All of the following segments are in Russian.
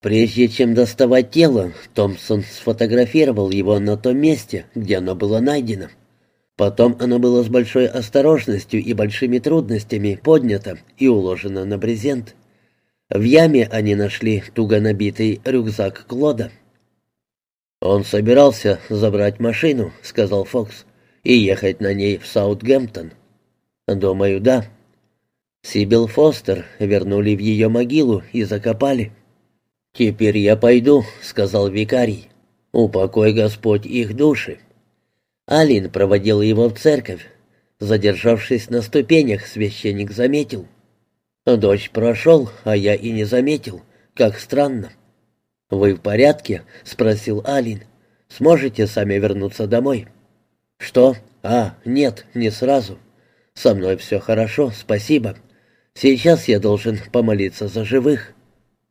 Прежде чем доставать тело, Томпсон сфотографировал его на том месте, где оно было найдено. Потом оно было с большой осторожностью и большими трудностями поднято и уложено на брезент. В яме они нашли туго набитый рюкзак Клода. «Он собирался забрать машину», — сказал Фокс, — «и ехать на ней в Саутгемптон». «Думаю, да». Сибил Фостер вернули в ее могилу и закопали. «Теперь я пойду», — сказал викарий. «Упокой Господь их души». Алин проводил его в церковь. Задержавшись на ступенях, священник заметил. «Дождь прошел, а я и не заметил. Как странно». «Вы в порядке?» — спросил Алин. «Сможете сами вернуться домой?» «Что? А, нет, не сразу. Со мной все хорошо, спасибо. Сейчас я должен помолиться за живых».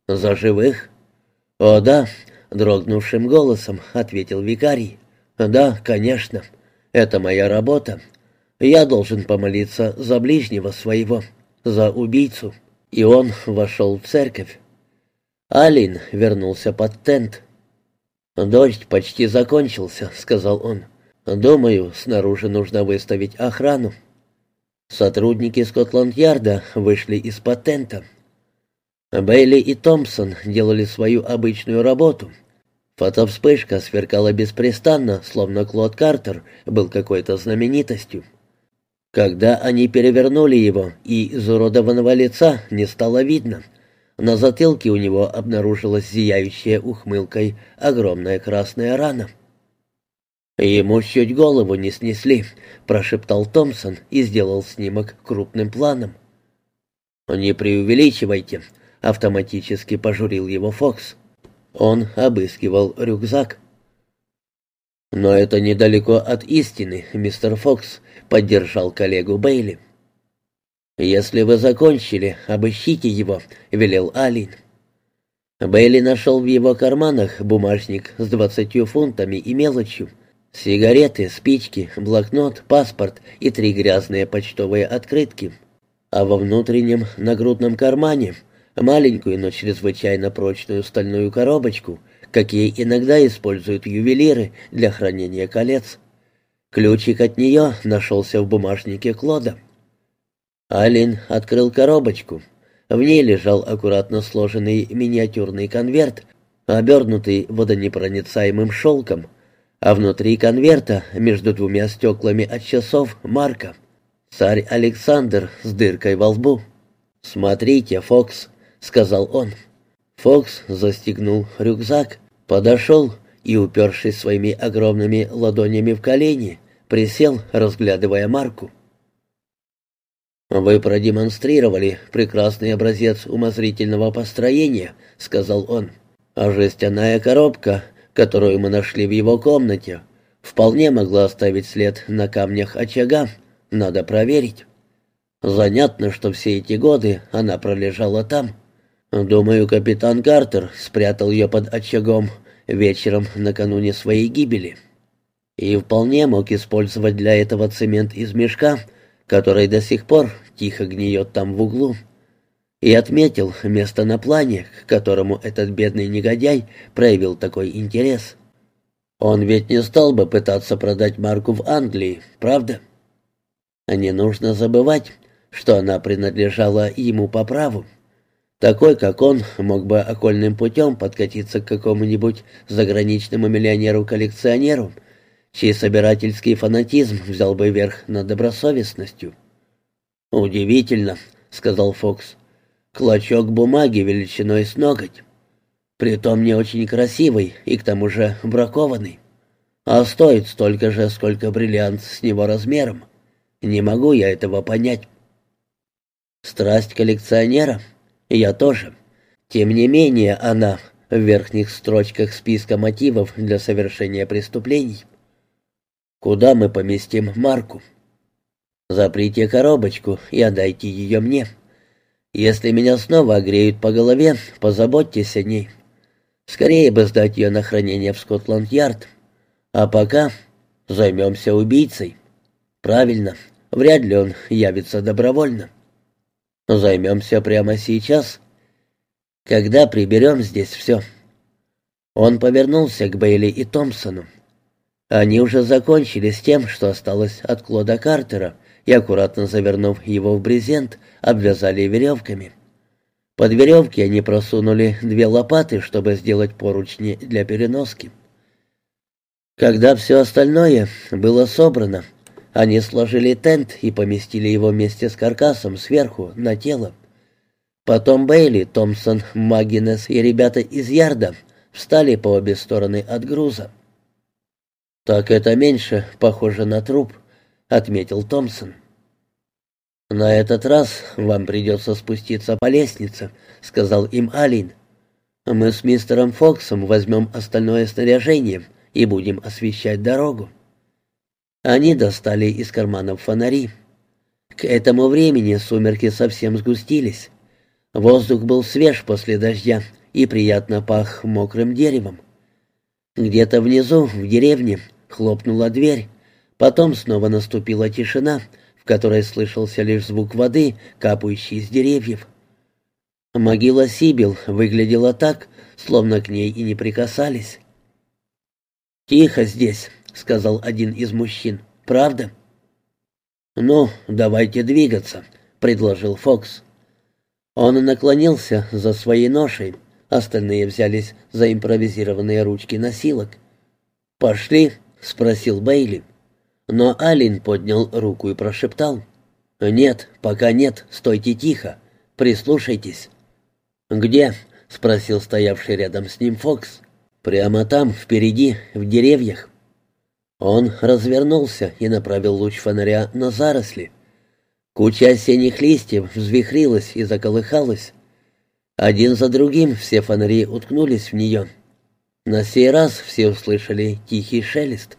«За живых?» «О, да», — дрогнувшим голосом ответил викарий. «Да, конечно. Это моя работа. Я должен помолиться за ближнего своего, за убийцу». И он вошел в церковь. Алин вернулся под тент. «Дождь почти закончился», — сказал он. «Думаю, снаружи нужно выставить охрану». Сотрудники Скотланд-Ярда вышли из-под тента. Бейли и Томпсон делали свою обычную работу. Фотовспышка сверкала беспрестанно, словно Клод Картер был какой-то знаменитостью. Когда они перевернули его, и изуродованного лица не стало видно, на затылке у него обнаружилась зияющая ухмылкой огромная красная рана. «Ему чуть голову не снесли», — прошептал Томпсон и сделал снимок крупным планом. «Не преувеличивайте», — автоматически пожурил его Фокс. Он обыскивал рюкзак. «Но это недалеко от истины, мистер Фокс», — поддержал коллегу Бейли. «Если вы закончили, обыщите его», — велел Алин. Бейли нашел в его карманах бумажник с двадцатью фунтами и мелочью. Сигареты, спички, блокнот, паспорт и три грязные почтовые открытки. А во внутреннем нагрудном кармане маленькую, но чрезвычайно прочную стальную коробочку, какие иногда используют ювелиры для хранения колец. Ключик от нее нашелся в бумажнике Клода. Алин открыл коробочку. В ней лежал аккуратно сложенный миниатюрный конверт, обернутый водонепроницаемым шелком, а внутри конверта, между двумя стеклами от часов, марка. Царь Александр с дыркой во лбу. «Смотрите, Фокс», — сказал он. Фокс застегнул рюкзак, подошел и, упершись своими огромными ладонями в колени, присел, разглядывая марку. «Вы продемонстрировали прекрасный образец умозрительного построения», — сказал он. «А жестяная коробка, которую мы нашли в его комнате, вполне могла оставить след на камнях очага. Надо проверить. Занятно, что все эти годы она пролежала там. Думаю, капитан Картер спрятал ее под очагом вечером накануне своей гибели. И вполне мог использовать для этого цемент из мешка, который до сих пор тихо гниет там в углу, и отметил место на плане, к которому этот бедный негодяй проявил такой интерес. Он ведь не стал бы пытаться продать марку в Англии, правда? А не нужно забывать, что она принадлежала ему по праву. Такой, как он, мог бы окольным путем подкатиться к какому-нибудь заграничному миллионеру-коллекционеру, чей собирательский фанатизм взял бы верх над добросовестностью. «Удивительно», — сказал Фокс. «Клочок бумаги величиной с ноготь. Притом не очень красивый и к тому же бракованный. А стоит столько же, сколько бриллиант с него размером. Не могу я этого понять». «Страсть коллекционера? Я тоже. Тем не менее она в верхних строчках списка мотивов для совершения преступлений». Куда мы поместим Марку? Заприте коробочку и отдайте ее мне. Если меня снова огреют по голове, позаботьтесь о ней. Скорее бы сдать ее на хранение в Скотланд-Ярд. А пока займемся убийцей. Правильно, вряд ли он явится добровольно. Займемся прямо сейчас. Когда приберем здесь все?» Он повернулся к Бейли и Томпсону. Они уже закончили с тем, что осталось от Клода Картера, и, аккуратно завернув его в брезент, обвязали веревками. Под веревки они просунули две лопаты, чтобы сделать поручни для переноски. Когда все остальное было собрано, они сложили тент и поместили его вместе с каркасом сверху на тело. Потом Бейли, Томпсон, Магинес и ребята из Ярда встали по обе стороны от груза. «Так это меньше похоже на труп», — отметил Томпсон. «На этот раз вам придется спуститься по лестнице», — сказал им Алин. «Мы с мистером Фоксом возьмем остальное снаряжение и будем освещать дорогу». Они достали из карманов фонари. К этому времени сумерки совсем сгустились. Воздух был свеж после дождя и приятно пах мокрым деревом. Где-то внизу, в деревне, хлопнула дверь. Потом снова наступила тишина, в которой слышался лишь звук воды, капающей из деревьев. Могила Сибил выглядела так, словно к ней и не прикасались. «Тихо здесь», — сказал один из мужчин. «Правда?» «Ну, давайте двигаться», — предложил Фокс. Он наклонился за своей ношей, остальные взялись за импровизированные ручки носилок. «Пошли», — спросил Бейли. Но Алин поднял руку и прошептал. «Нет, пока нет, стойте тихо, прислушайтесь». «Где?» — спросил стоявший рядом с ним Фокс. «Прямо там, впереди, в деревьях». Он развернулся и направил луч фонаря на заросли. Куча осенних листьев взвихрилась и заколыхалась. Один за другим все фонари уткнулись в нее. На сей раз все услышали тихий шелест.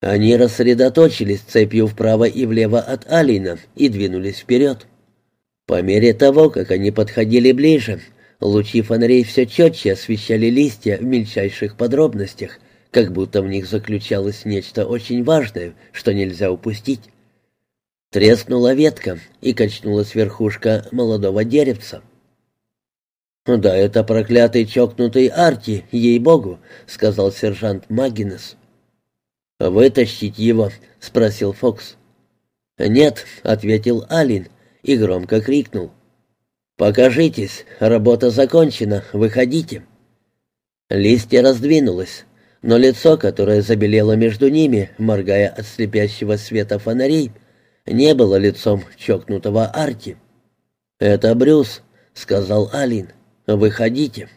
Они рассредоточились цепью вправо и влево от Алина и двинулись вперед. По мере того, как они подходили ближе, лучи фонарей все четче освещали листья в мельчайших подробностях, как будто в них заключалось нечто очень важное, что нельзя упустить. Треснула ветка и качнулась верхушка молодого деревца. «Да это проклятый чокнутый Арти, ей-богу», — сказал сержант Магинес. «Вытащить его?» — спросил Фокс. «Нет», — ответил Алин и громко крикнул. «Покажитесь, работа закончена, выходите». Листья раздвинулось, но лицо, которое забелело между ними, моргая от слепящего света фонарей, не было лицом чокнутого Арти. «Это Брюс», — сказал Алин. «Выходите».